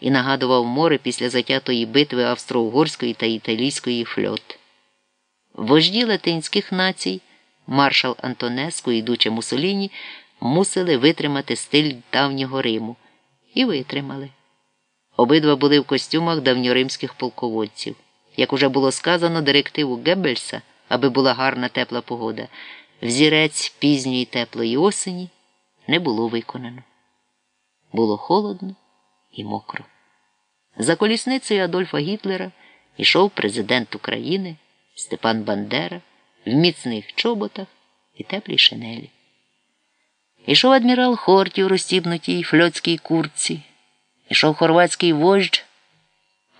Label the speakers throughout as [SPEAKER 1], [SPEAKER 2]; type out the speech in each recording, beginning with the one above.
[SPEAKER 1] і нагадував море після затятої битви австро-угорської та італійської фльот. Вожді латинських націй, маршал Антонеску і Дуче Мусоліні, мусили витримати стиль давнього Риму і витримали. Обидва були в костюмах давньоримських полководців. Як уже було сказано, директиву Геббельса, аби була гарна тепла погода, взірець пізньої теплої осені не було виконано. Було холодно і мокро. За колісницею Адольфа Гітлера йшов президент України Степан Бандера в міцних чоботах і теплій шинелі. Ішов адмірал Хорті у розстібнутій фльотській курці, ішов хорватський вождь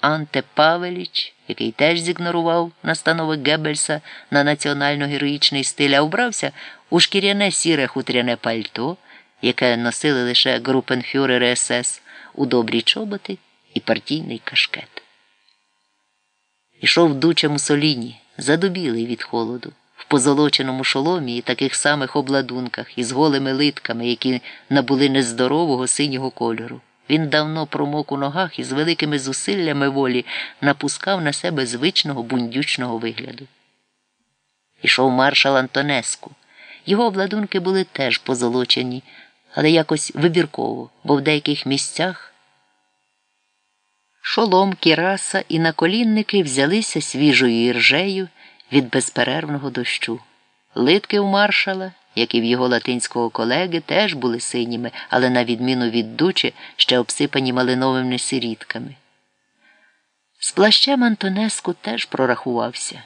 [SPEAKER 1] Анте Павеліч, який теж зігнорував настанови Геббельса на національно-героїчний стиль, а вбрався у шкіряне сіре хутряне пальто, яке носили лише групенфюрери СС у добрі чоботи і партійний кашкет. Ішов дуче Мусоліні, задубілий від холоду, в позолоченому шоломі і таких самих обладунках із голими литками, які набули нездорового синього кольору. Він давно промок у ногах і з великими зусиллями волі напускав на себе звичного бундючного вигляду. Ішов маршал Антонеску. Його обладунки були теж позолочені, але якось вибірково, бо в деяких місцях шолом, кіраса і наколінники взялися свіжою іржею від безперервного дощу. Литки у маршала як і в його латинського колеги, теж були синіми, але, на відміну від дучі, ще обсипані малиновими сирітками. З плащем Антонеску теж прорахувався.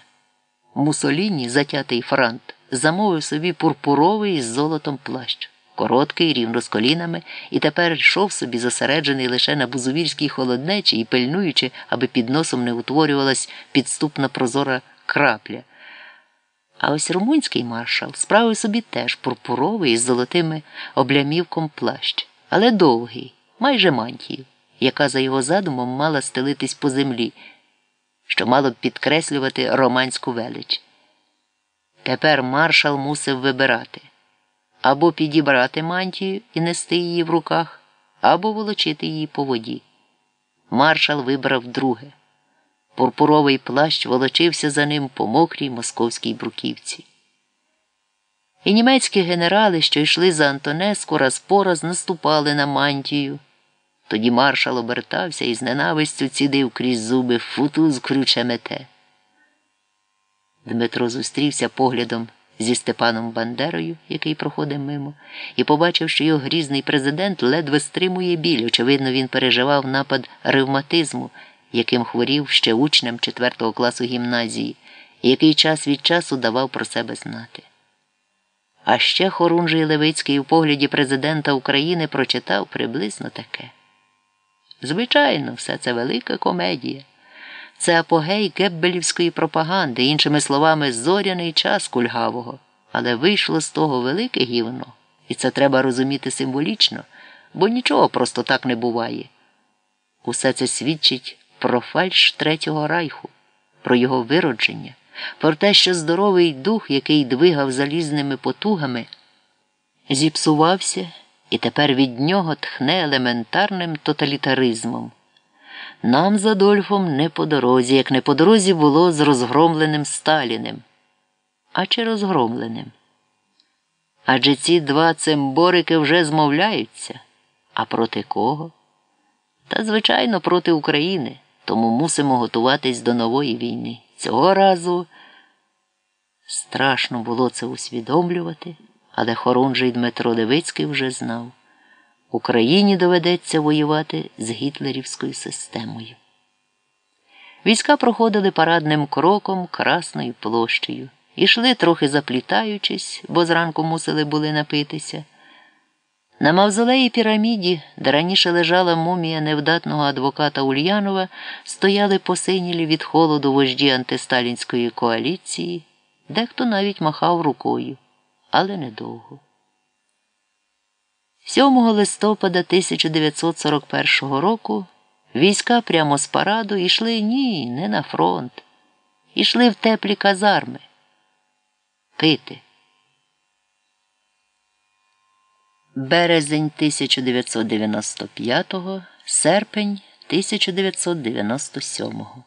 [SPEAKER 1] Мусоліні, затятий франт, замовив собі пурпуровий із золотом плащ, короткий, рівно з колінами, і тепер йшов собі зосереджений лише на бузувільській холоднечі і пильнуючи, аби під носом не утворювалась підступна прозора крапля. А ось румунський маршал справив собі теж пурпуровий із золотими облямівком плащ, але довгий, майже мантію, яка за його задумом мала стелитись по землі, що мало б підкреслювати романську велич. Тепер маршал мусив вибирати або підібрати мантію і нести її в руках, або волочити її по воді. Маршал вибрав друге. Пурпуровий плащ волочився за ним по мокрій московській бруківці. І німецькі генерали, що йшли за Антонеску, раз по раз наступали на мантію. Тоді маршал обертався і з ненавистю цідив крізь зуби футу з крючемете. Дмитро зустрівся поглядом зі Степаном Бандерою, який проходив мимо, і побачив, що його грізний президент ледве стримує біль. Очевидно, він переживав напад ревматизму яким хворів ще учнем 4 класу гімназії, який час від часу давав про себе знати. А ще Хорунжий Левицький у погляді президента України прочитав приблизно таке. Звичайно, все це велика комедія. Це апогей геббелівської пропаганди, іншими словами, зоряний час кульгавого, але вийшло з того велике гівно, і це треба розуміти символічно, бо нічого просто так не буває. Усе це свідчить про фальш Третього Райху, про його виродження, про те, що здоровий дух, який двигав залізними потугами, зіпсувався і тепер від нього тхне елементарним тоталітаризмом. Нам з Адольфом не по дорозі, як не по дорозі було з розгромленим Сталіним. А чи розгромленим? Адже ці два цимборики вже змовляються. А проти кого? Та, звичайно, проти України тому мусимо готуватись до нової війни. Цього разу страшно було це усвідомлювати, але Хорунжий Дмитро Левицький вже знав Україні доведеться воювати з гітлерівською системою. Війська проходили парадним кроком Красною площею, ішли трохи заплітаючись, бо зранку мусили були напитися. На мавзолеї піраміді, де раніше лежала мумія невдатного адвоката Ульянова, стояли посинілі від холоду вожді антисталінської коаліції, дехто навіть махав рукою, але недовго. 7 листопада 1941 року війська прямо з параду йшли ні, не на фронт, йшли в теплі казарми. Пити. Березень 1995, серпень 1997-го.